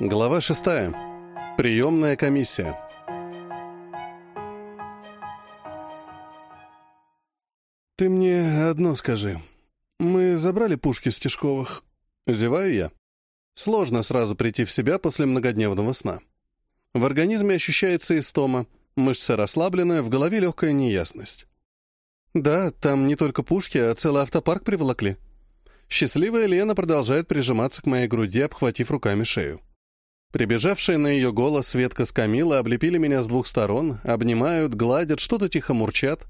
Глава шестая. Приемная комиссия. «Ты мне одно скажи. Мы забрали пушки Стешковых?» Зеваю я. Сложно сразу прийти в себя после многодневного сна. В организме ощущается истома, мышцы расслаблены, в голове легкая неясность. «Да, там не только пушки, а целый автопарк приволокли». Счастливая Лена продолжает прижиматься к моей груди, обхватив руками шею. Прибежавшие на ее голос Светка с Камилой облепили меня с двух сторон, обнимают, гладят, что-то тихо мурчат.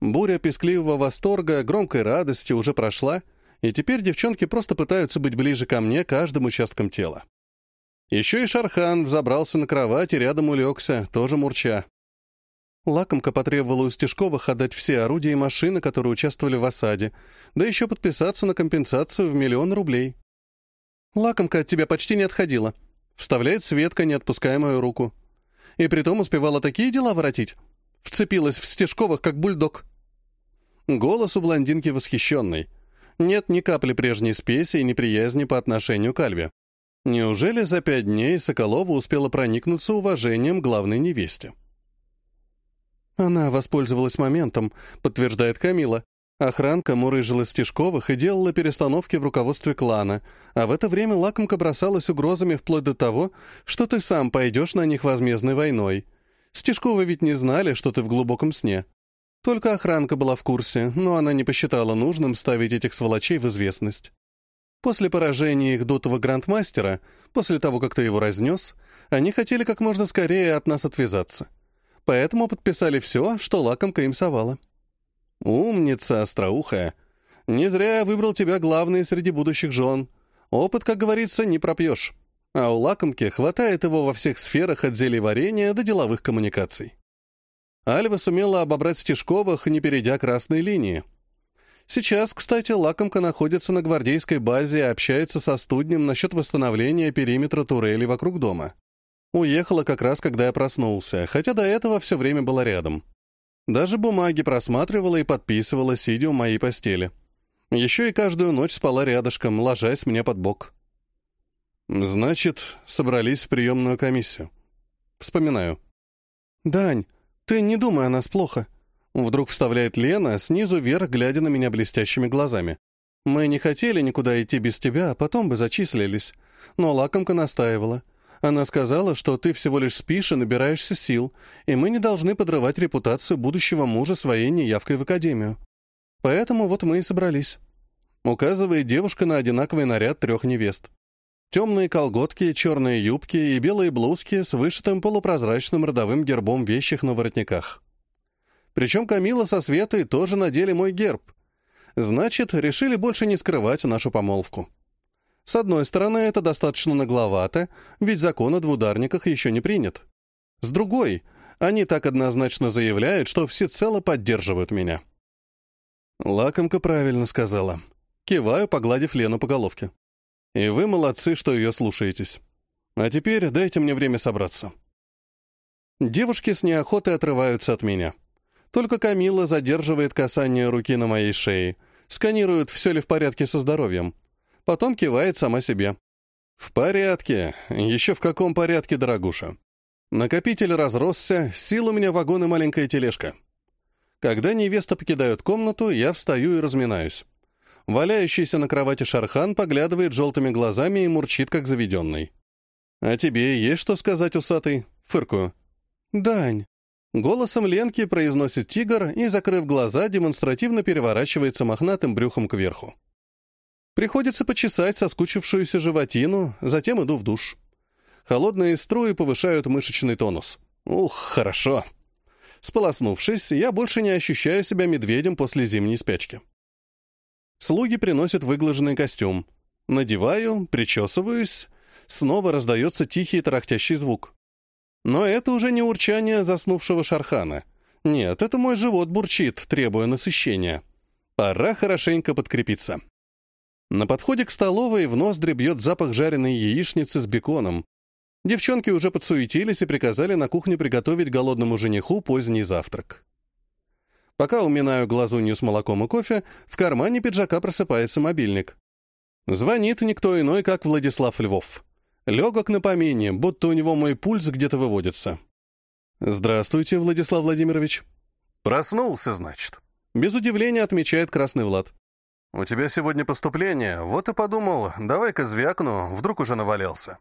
Буря пескливого восторга, громкой радости уже прошла, и теперь девчонки просто пытаются быть ближе ко мне каждым участком тела. Еще и Шархан взобрался на кровать и рядом улегся, тоже мурча. Лакомка потребовала у Стешковых отдать все орудия и машины, которые участвовали в осаде, да еще подписаться на компенсацию в миллион рублей. «Лакомка от тебя почти не отходила», Вставляет Светка, не отпуская мою руку. И притом успевала такие дела воротить. Вцепилась в Стежковых, как бульдог. Голос у блондинки восхищенный. Нет ни капли прежней спеси и неприязни по отношению к Альве. Неужели за пять дней Соколова успела проникнуться уважением главной невесте? Она воспользовалась моментом, подтверждает Камила. Охранка мурыжила Стешковых и делала перестановки в руководстве клана, а в это время лакомка бросалась угрозами вплоть до того, что ты сам пойдешь на них возмездной войной. Стешковы ведь не знали, что ты в глубоком сне. Только охранка была в курсе, но она не посчитала нужным ставить этих сволочей в известность. После поражения их дутого грандмастера, после того, как ты его разнес, они хотели как можно скорее от нас отвязаться. Поэтому подписали все, что лакомка им совала. «Умница, остроухая. Не зря я выбрал тебя главной среди будущих жен. Опыт, как говорится, не пропьешь. А у лакомки хватает его во всех сферах от зелий варенья до деловых коммуникаций». Альва сумела обобрать Стешковых, не перейдя красной линии. Сейчас, кстати, лакомка находится на гвардейской базе и общается со студнем насчет восстановления периметра турели вокруг дома. Уехала как раз, когда я проснулся, хотя до этого все время была рядом. Даже бумаги просматривала и подписывала, сидя у моей постели. Еще и каждую ночь спала рядышком, ложась мне под бок. Значит, собрались в приемную комиссию. Вспоминаю. «Дань, ты не думай о нас плохо», — вдруг вставляет Лена, снизу вверх, глядя на меня блестящими глазами. «Мы не хотели никуда идти без тебя, а потом бы зачислились. Но лакомка настаивала. Она сказала, что ты всего лишь спишь и набираешься сил, и мы не должны подрывать репутацию будущего мужа своей неявкой в академию. Поэтому вот мы и собрались. Указывает девушка на одинаковый наряд трех невест. Темные колготки, черные юбки и белые блузки с вышитым полупрозрачным родовым гербом вещих на воротниках. Причем Камила со Светой тоже надели мой герб. Значит, решили больше не скрывать нашу помолвку. С одной стороны, это достаточно нагловато, ведь закон о двударниках еще не принят. С другой, они так однозначно заявляют, что всецело поддерживают меня. Лакомка правильно сказала. Киваю, погладив Лену по головке. И вы молодцы, что ее слушаетесь. А теперь дайте мне время собраться. Девушки с неохотой отрываются от меня. Только Камила задерживает касание руки на моей шее, сканирует, все ли в порядке со здоровьем. Потом кивает сама себе. «В порядке. Еще в каком порядке, дорогуша?» Накопитель разросся, сил у меня вагон и маленькая тележка. Когда невеста покидает комнату, я встаю и разминаюсь. Валяющийся на кровати Шархан поглядывает желтыми глазами и мурчит, как заведенный. «А тебе есть что сказать, усатый?» Фыркую. «Дань». Голосом Ленки произносит тигр и, закрыв глаза, демонстративно переворачивается мохнатым брюхом кверху. Приходится почесать соскучившуюся животину, затем иду в душ. Холодные струи повышают мышечный тонус. Ух, хорошо. Сполоснувшись, я больше не ощущаю себя медведем после зимней спячки. Слуги приносят выглаженный костюм. Надеваю, причесываюсь. Снова раздается тихий тарахтящий звук. Но это уже не урчание заснувшего шархана. Нет, это мой живот бурчит, требуя насыщения. Пора хорошенько подкрепиться. На подходе к столовой в ноздри бьет запах жареной яичницы с беконом. Девчонки уже подсуетились и приказали на кухне приготовить голодному жениху поздний завтрак. Пока уминаю глазунью с молоком и кофе, в кармане пиджака просыпается мобильник. Звонит никто иной, как Владислав Львов. Легок на помине, будто у него мой пульс где-то выводится. «Здравствуйте, Владислав Владимирович». «Проснулся, значит?» Без удивления отмечает Красный Влад. «У тебя сегодня поступление, вот и подумал, давай-ка звякну, вдруг уже навалялся».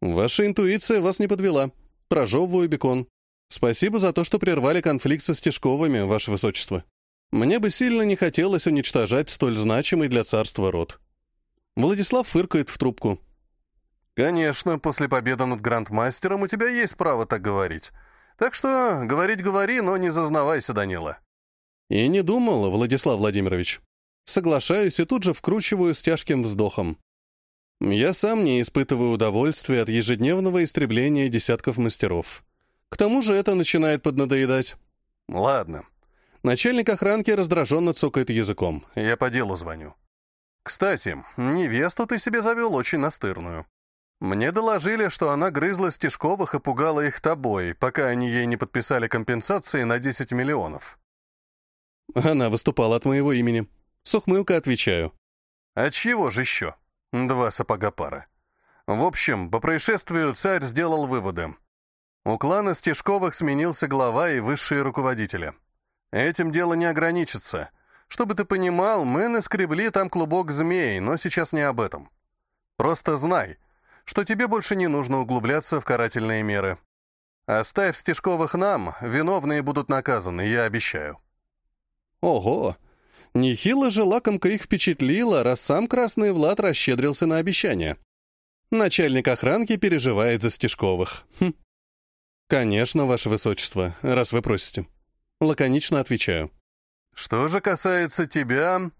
«Ваша интуиция вас не подвела. Прожевываю бекон. Спасибо за то, что прервали конфликт со Стешковыми, ваше высочество. Мне бы сильно не хотелось уничтожать столь значимый для царства род». Владислав фыркает в трубку. «Конечно, после победы над грандмастером у тебя есть право так говорить. Так что говорить говори, но не зазнавайся, Данила». «И не думал, Владислав Владимирович. Соглашаюсь и тут же вкручиваю с тяжким вздохом. Я сам не испытываю удовольствия от ежедневного истребления десятков мастеров. К тому же это начинает поднадоедать. Ладно. Начальник охранки раздраженно цокает языком. Я по делу звоню. Кстати, невесту ты себе завел очень настырную. Мне доложили, что она грызла Стешковых и пугала их тобой, пока они ей не подписали компенсации на 10 миллионов. Она выступала от моего имени. С ухмылкой отвечаю. А чего же еще? Два сапога пара. В общем, по происшествию царь сделал выводы. У клана Стешковых сменился глава и высшие руководители. Этим дело не ограничится. Чтобы ты понимал, мы наскребли там клубок змей, но сейчас не об этом. Просто знай, что тебе больше не нужно углубляться в карательные меры. Оставь Стешковых нам, виновные будут наказаны, я обещаю. Ого! Нехило же лакомка их впечатлила, раз сам Красный Влад расщедрился на обещание. Начальник охранки переживает за Стешковых. Хм. «Конечно, ваше высочество, раз вы просите». Лаконично отвечаю. «Что же касается тебя,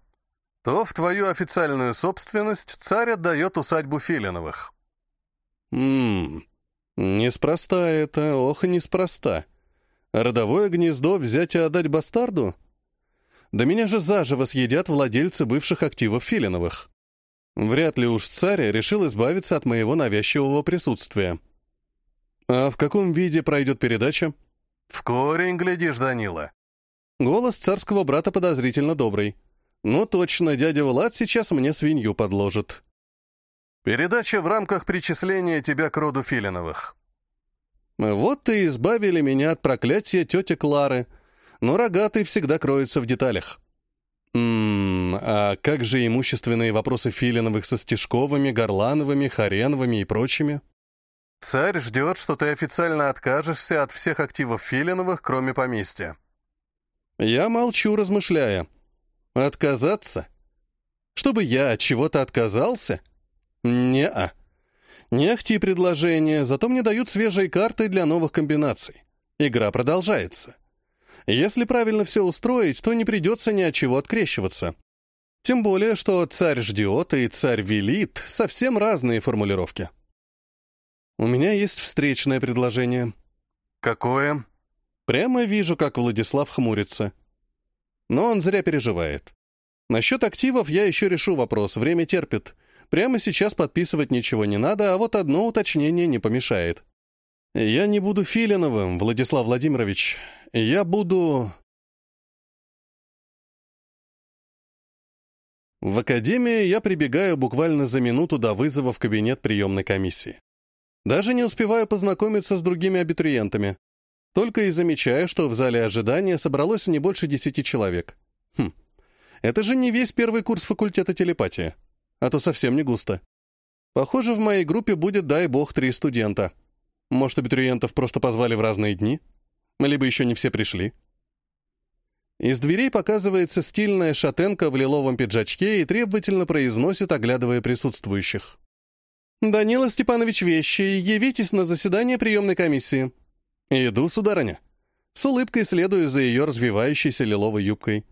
то в твою официальную собственность царь отдает усадьбу Филиновых». «Ммм, неспроста это, ох, неспроста. Родовое гнездо взять и отдать бастарду? Да меня же заживо съедят владельцы бывших активов Филиновых. Вряд ли уж царь решил избавиться от моего навязчивого присутствия. А в каком виде пройдет передача? В корень глядишь, Данила. Голос царского брата подозрительно добрый. Ну точно, дядя Влад сейчас мне свинью подложит. Передача в рамках причисления тебя к роду Филиновых. Вот и избавили меня от проклятия тети Клары — но рогатый всегда кроется в деталях. Ммм, а как же имущественные вопросы Филиновых со Стешковыми, Горлановыми, Хареновыми и прочими? Царь ждет, что ты официально откажешься от всех активов Филиновых, кроме поместья. Я молчу, размышляя. Отказаться? Чтобы я от чего-то отказался? Не-а. Не ахти предложение, зато мне дают свежие карты для новых комбинаций. Игра продолжается. Если правильно все устроить, то не придется ни от чего открещиваться. Тем более, что «царь ждет» и «царь велит» — совсем разные формулировки. У меня есть встречное предложение. Какое? Прямо вижу, как Владислав хмурится. Но он зря переживает. Насчет активов я еще решу вопрос, время терпит. Прямо сейчас подписывать ничего не надо, а вот одно уточнение не помешает. Я не буду Филиновым, Владислав Владимирович. Я буду... В академии я прибегаю буквально за минуту до вызова в кабинет приемной комиссии. Даже не успеваю познакомиться с другими абитуриентами. Только и замечаю, что в зале ожидания собралось не больше десяти человек. Хм, это же не весь первый курс факультета телепатии. А то совсем не густо. Похоже, в моей группе будет, дай бог, три студента. Может, абитуриентов просто позвали в разные дни? либо еще не все пришли. Из дверей показывается стильная шатенка в лиловом пиджачке и требовательно произносит, оглядывая присутствующих. «Данила Степанович Вещи, явитесь на заседание приемной комиссии». «Иду, сударыня». С улыбкой следую за ее развивающейся лиловой юбкой.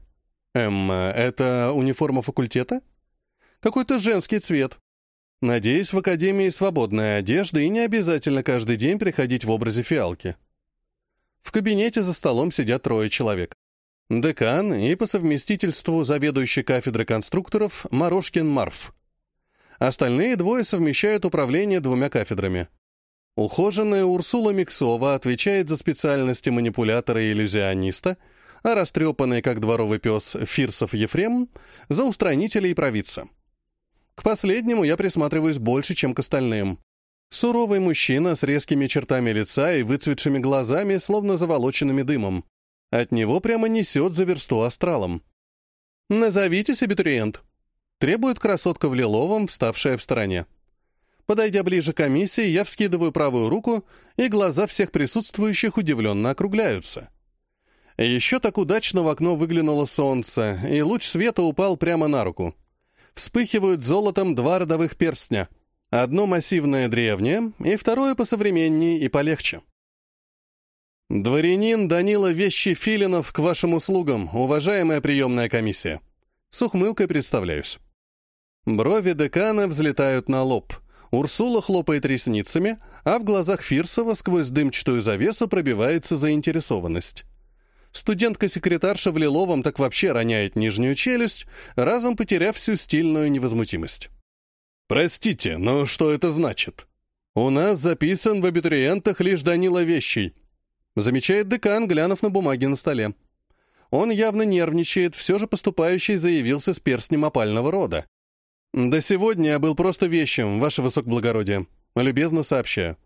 «Эм, это униформа факультета?» «Какой-то женский цвет. Надеюсь, в академии свободная одежда и не обязательно каждый день приходить в образе фиалки». В кабинете за столом сидят трое человек. Декан и по совместительству заведующий кафедрой конструкторов Морошкин Марф. Остальные двое совмещают управление двумя кафедрами. Ухоженная Урсула Миксова отвечает за специальности манипулятора и иллюзиониста, а растрепанный, как дворовый пес, Фирсов Ефрем — за устранителя и провидца. К последнему я присматриваюсь больше, чем к остальным. Суровый мужчина с резкими чертами лица и выцветшими глазами, словно заволоченными дымом. От него прямо несет за версту астралом. «Назовитесь, абитуриент», — требует красотка в лиловом, вставшая в стороне. Подойдя ближе к комиссии, я вскидываю правую руку, и глаза всех присутствующих удивленно округляются. Еще так удачно в окно выглянуло солнце, и луч света упал прямо на руку. Вспыхивают золотом два родовых перстня. Одно массивное древнее, и второе посовременнее и полегче. «Дворянин Данила Вещи Филинов к вашим услугам, уважаемая приемная комиссия». С ухмылкой представляюсь. Брови декана взлетают на лоб. Урсула хлопает ресницами, а в глазах Фирсова сквозь дымчатую завесу пробивается заинтересованность. Студентка-секретарша в лиловом так вообще роняет нижнюю челюсть, разом потеряв всю стильную невозмутимость. «Простите, но что это значит?» «У нас записан в абитуриентах лишь Данила Вещий», замечает декан, глянув на бумаги на столе. Он явно нервничает, все же поступающий заявился с перстнем опального рода. «Да сегодня я был просто вещим, ваше высокоблагородие», любезно сообщаю.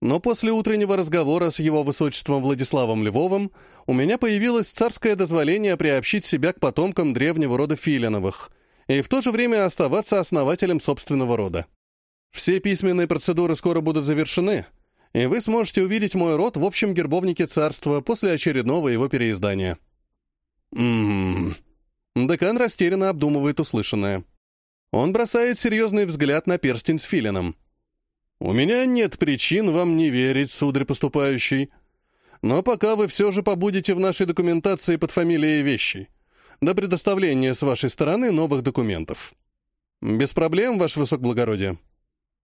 Но после утреннего разговора с его высочеством Владиславом Львовым у меня появилось царское дозволение приобщить себя к потомкам древнего рода Филиновых и в то же время оставаться основателем собственного рода. Все письменные процедуры скоро будут завершены, и вы сможете увидеть мой род в общем гербовнике царства после очередного его переиздания. Ммм... Декан растерянно обдумывает услышанное. Он бросает серьезный взгляд на перстень с филином. «У меня нет причин вам не верить, сударь поступающий. Но пока вы все же побудете в нашей документации под фамилией вещи, до предоставления с вашей стороны новых документов. Без проблем, ваше высокоблагородие.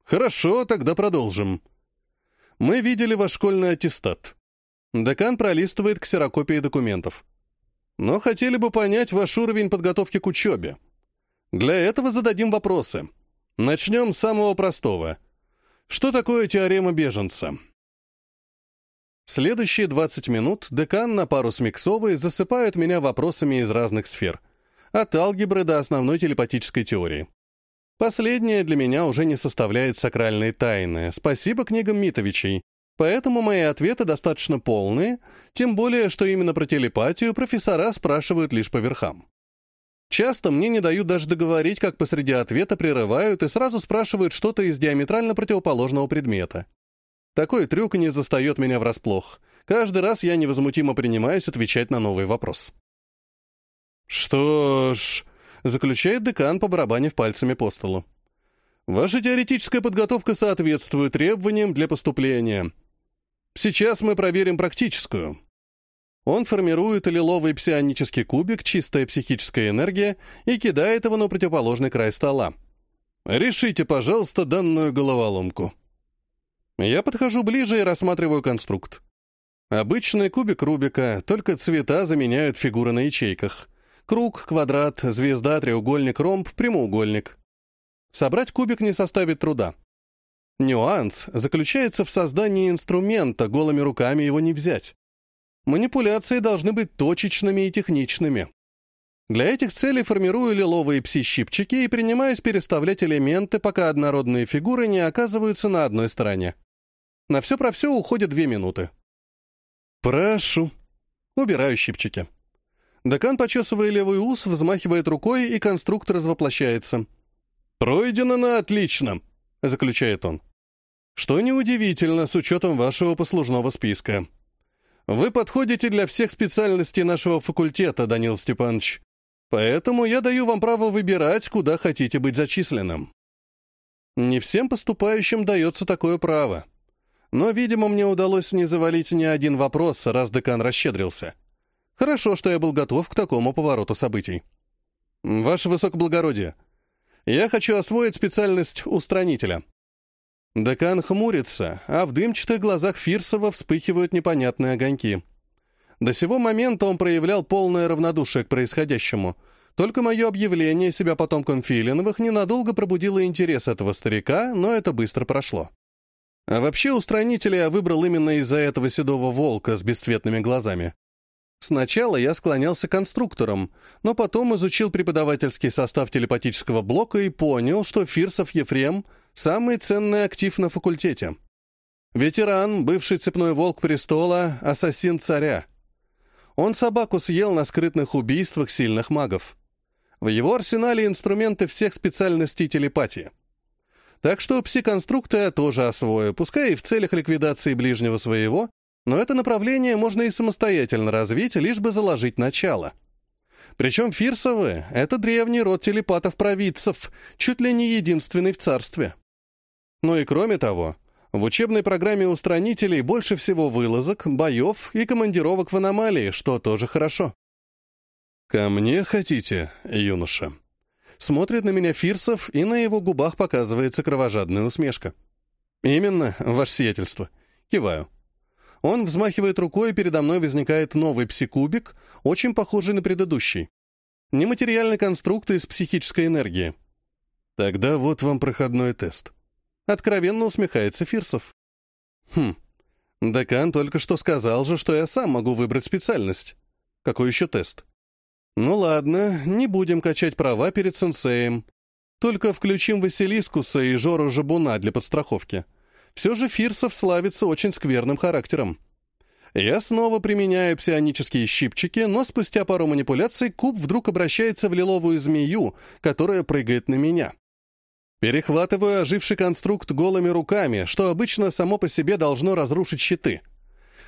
Хорошо, тогда продолжим. Мы видели ваш школьный аттестат. Декан пролистывает ксерокопии документов. Но хотели бы понять ваш уровень подготовки к учебе. Для этого зададим вопросы. Начнем с самого простого — что такое теорема беженца? Следующие 20 минут декан на пару с Миксовой засыпают меня вопросами из разных сфер. От алгебры до основной телепатической теории. Последнее для меня уже не составляет сакральной тайны, спасибо книгам Митовичей, поэтому мои ответы достаточно полные, тем более, что именно про телепатию профессора спрашивают лишь по верхам. Часто мне не дают даже договорить, как посреди ответа прерывают и сразу спрашивают что-то из диаметрально противоположного предмета. Такой трюк не застает меня врасплох. Каждый раз я невозмутимо принимаюсь отвечать на новый вопрос. «Что ж», — заключает декан, по побарабанив пальцами по столу. «Ваша теоретическая подготовка соответствует требованиям для поступления. Сейчас мы проверим практическую. Он формирует лиловый псионический кубик, чистая психическая энергия, и кидает его на противоположный край стола. «Решите, пожалуйста, данную головоломку». Я подхожу ближе и рассматриваю конструкт. Обычный кубик Рубика, только цвета заменяют фигуры на ячейках. Круг, квадрат, звезда, треугольник, ромб, прямоугольник. Собрать кубик не составит труда. Нюанс заключается в создании инструмента, голыми руками его не взять. Манипуляции должны быть точечными и техничными. Для этих целей формирую лиловые пси-щипчики и принимаюсь переставлять элементы, пока однородные фигуры не оказываются на одной стороне. На все про все уходит две минуты. «Прошу». Убираю щипчики. Декан, почесывая левый ус, взмахивает рукой, и конструктор развоплощается. «Пройдено на отлично», — заключает он. «Что неудивительно, с учетом вашего послужного списка. Вы подходите для всех специальностей нашего факультета, Данил Степанович. Поэтому я даю вам право выбирать, куда хотите быть зачисленным. Не всем поступающим дается такое право. Но, видимо, мне удалось не завалить ни один вопрос, раз декан расщедрился. Хорошо, что я был готов к такому повороту событий. Ваше высокоблагородие, я хочу освоить специальность устранителя. Декан хмурится, а в дымчатых глазах Фирсова вспыхивают непонятные огоньки. До сего момента он проявлял полное равнодушие к происходящему. Только мое объявление себя потомком Филиновых ненадолго пробудило интерес этого старика, но это быстро прошло. А вообще устранителя я выбрал именно из-за этого седого волка с бесцветными глазами. Сначала я склонялся к конструкторам, но потом изучил преподавательский состав телепатического блока и понял, что Фирсов Ефрем Самый ценный актив на факультете. Ветеран, бывший цепной волк престола, ассасин царя. Он собаку съел на скрытных убийствах сильных магов. В его арсенале инструменты всех специальностей телепатии. Так что псиконструкта я тоже освою, пускай и в целях ликвидации ближнего своего, но это направление можно и самостоятельно развить, лишь бы заложить начало. Причем Фирсовы — это древний род телепатов-провидцев, чуть ли не единственный в царстве. Ну и кроме того, в учебной программе устранителей больше всего вылазок, боев и командировок в аномалии, что тоже хорошо. «Ко мне хотите, юноша?» Смотрит на меня Фирсов, и на его губах показывается кровожадная усмешка. «Именно, ваше сиятельство». Киваю. Он взмахивает рукой, и передо мной возникает новый псикубик, очень похожий на предыдущий. Нематериальный конструкт из психической энергии. Тогда вот вам проходной тест. Откровенно усмехается Фирсов. Хм, декан только что сказал же, что я сам могу выбрать специальность. Какой еще тест? Ну ладно, не будем качать права перед сенсеем. Только включим Василискуса и Жору Жабуна для подстраховки. Все же Фирсов славится очень скверным характером. Я снова применяю псионические щипчики, но спустя пару манипуляций куб вдруг обращается в лиловую змею, которая прыгает на меня. Перехватываю оживший конструкт голыми руками, что обычно само по себе должно разрушить щиты.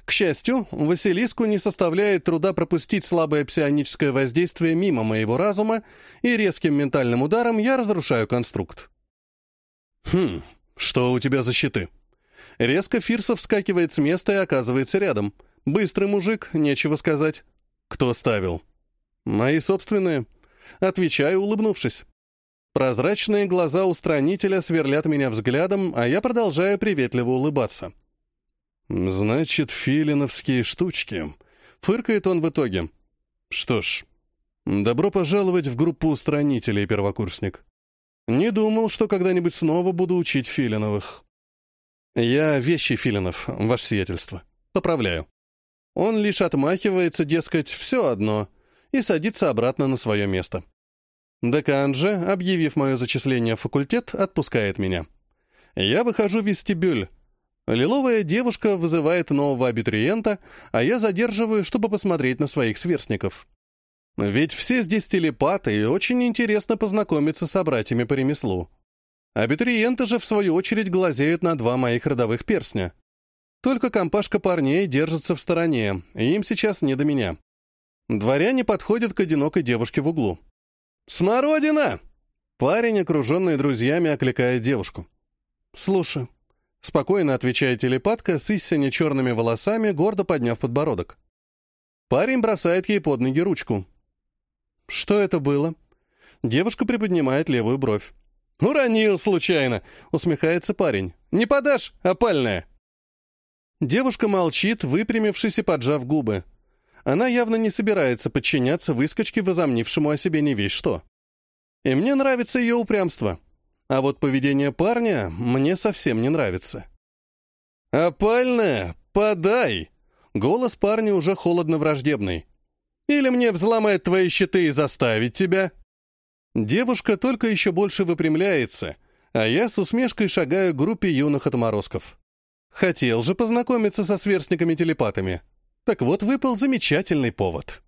К счастью, Василиску не составляет труда пропустить слабое псионическое воздействие мимо моего разума, и резким ментальным ударом я разрушаю конструкт. «Хм, что у тебя за щиты?» Резко Фирсов вскакивает с места и оказывается рядом. Быстрый мужик, нечего сказать. «Кто ставил?» «Мои собственные». Отвечаю, улыбнувшись. Прозрачные глаза устранителя сверлят меня взглядом, а я продолжаю приветливо улыбаться. «Значит, филиновские штучки», — фыркает он в итоге. «Что ж, добро пожаловать в группу устранителей, первокурсник. Не думал, что когда-нибудь снова буду учить филиновых». «Я вещи филинов, ваше сиятельство. Поправляю». Он лишь отмахивается, дескать, все одно, и садится обратно на свое место. Декан же, объявив мое зачисление в факультет, отпускает меня. Я выхожу в вестибюль. Лиловая девушка вызывает нового абитуриента, а я задерживаю, чтобы посмотреть на своих сверстников. Ведь все здесь телепаты, и очень интересно познакомиться с собратьями по ремеслу. Абитуриенты же, в свою очередь, глазеют на два моих родовых перстня. Только компашка парней держится в стороне, и им сейчас не до меня. Дворяне подходят к одинокой девушке в углу. «Смородина!» Парень, окруженный друзьями, окликает девушку. «Слушай», — спокойно отвечает телепатка с истине черными волосами, гордо подняв подбородок. Парень бросает ей под ноги ручку. «Что это было?» Девушка приподнимает левую бровь. «Уронил случайно!» — усмехается парень. «Не подашь, опальная!» Девушка молчит, выпрямившись и поджав губы. Она явно не собирается подчиняться выскочке, возомнившему о себе не весь что. И мне нравится ее упрямство. А вот поведение парня мне совсем не нравится. «Опальная, подай!» Голос парня уже холодно-враждебный. «Или мне взломать твои щиты и заставить тебя?» Девушка только еще больше выпрямляется, а я с усмешкой шагаю к группе юных отморозков. Хотел же познакомиться со сверстниками-телепатами. Так вот, выпал замечательный повод.